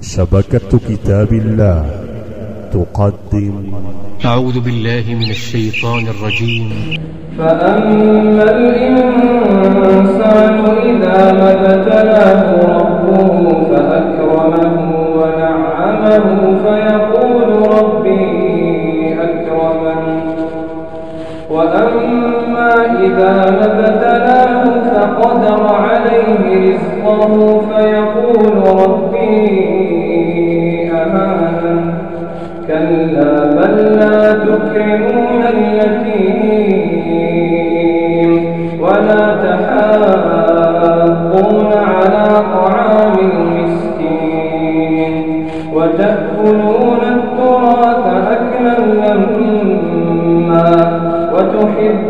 شبكة كتاب الله تقدم. أعوذ بالله من الشيطان الرجيم. فأما الإنسان إذا ما ابتلاه ربه فأكرمه ونعمه فيقول ربي أكرمن وأما إذا ما عليه رزقه فيقول ربي أهانن كلا بل لا تكرمون اليتيم ولا تحاضون على طعام المسكين وتأكلون التراث أكلا لما وتحبون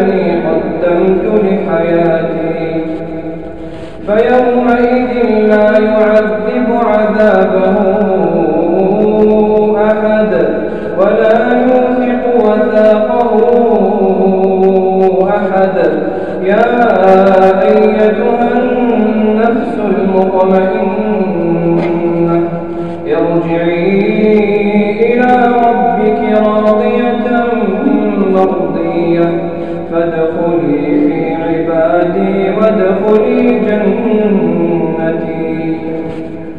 ليتني قدمت لحياتي. فيومئذ لا يعذب عذابه أحد ولا يوثق وثاقه أحد. يا أيتها فادخلي في عبادي وادخلي